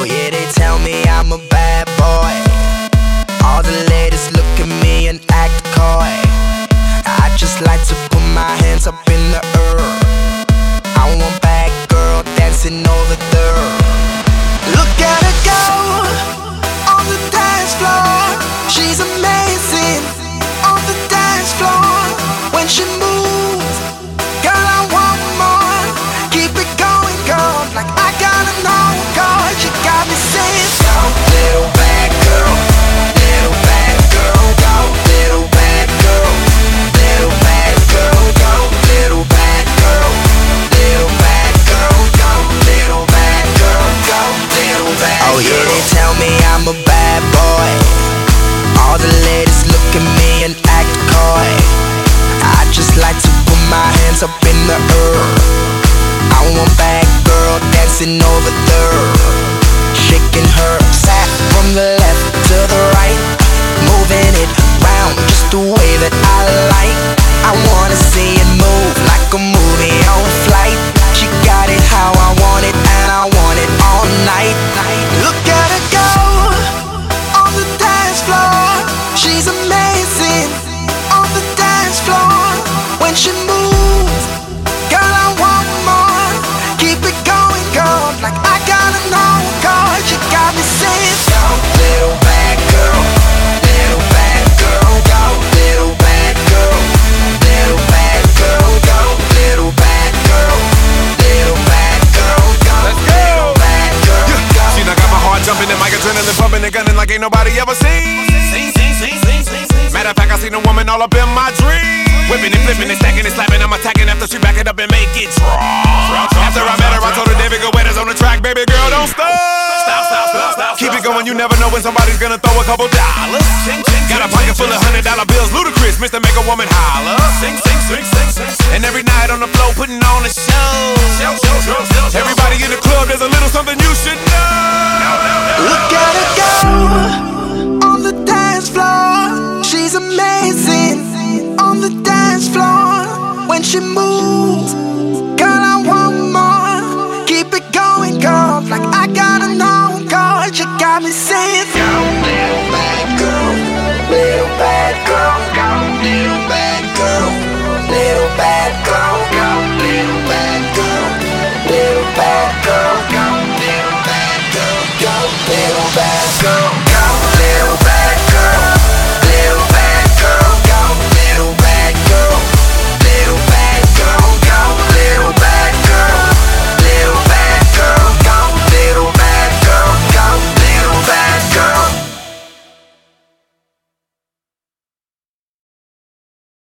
Oh yeah, they tell me I'm a bad boy. All the latest The ladies look at me and act coy. I just like to put my hands up in the air. I want bad girl dancing over there. Like ain't nobody ever seen. Matter of fact, I seen a woman all up in my dream. Whipping and flipping and stacking and slapping. I'm attacking after she back it up and make it drop. After I met her, I told her David Guetta's on the track. Baby girl, don't stop. Stop, stop, stop, stop. Keep it going, you never know when somebody's gonna throw a couple dollars. Got a pocket full of hundred dollar bills, Ludacris, Mr. Make a Woman holler. Sing, sing, sing, sing, sing. And every night on the floor, putting on a show. Everybody in the she moves. Girl, I want more. Keep it going, girl. Like I gotta know, girl. You got me saying, Yo, little bad girl, little bad girl.